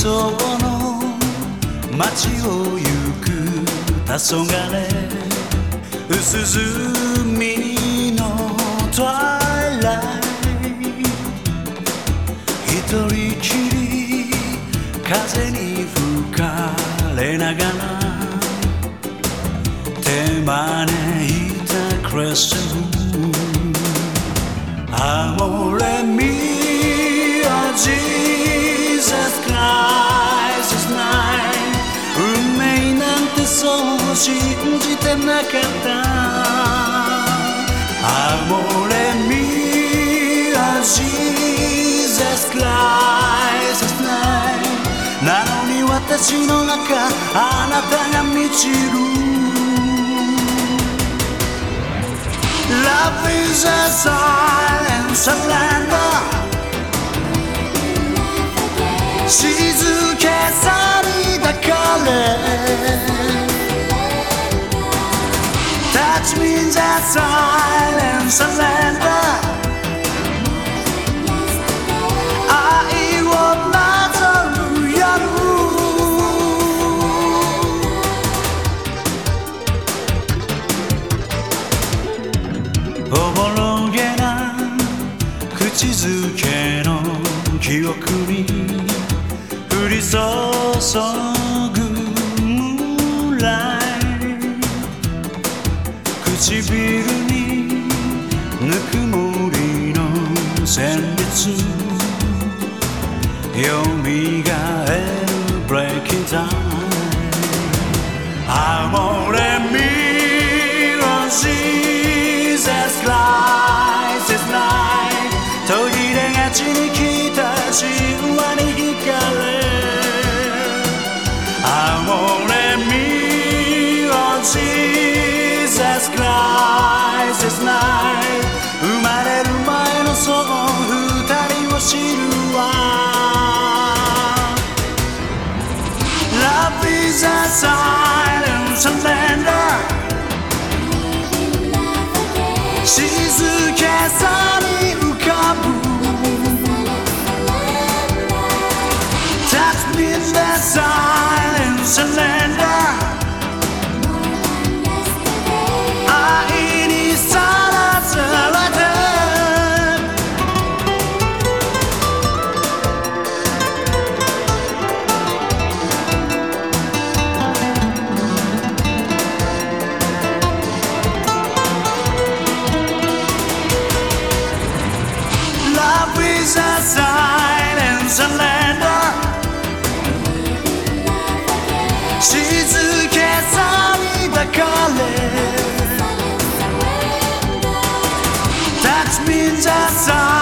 そうの街を行く。黄昏。薄墨のトワイライ一人きり風に吹かれながら手招いたクレッション。Amore mio 信じてなかった」「アモレミアジーゼスクライセスナイ」「なのに私の中あなたが満ちる」「Love is a silence of lander」静けさにだかれ。Touch means a silent surrender 愛をなぞる夜おぼろげな口づけの記憶に降り注ぐ旋律よみがえる Breaking Time Amore mio Jesus Christ is mine 途切れがちに来た神話に惹か二人を知るわ Love is a silent surrender 静けさに and That means.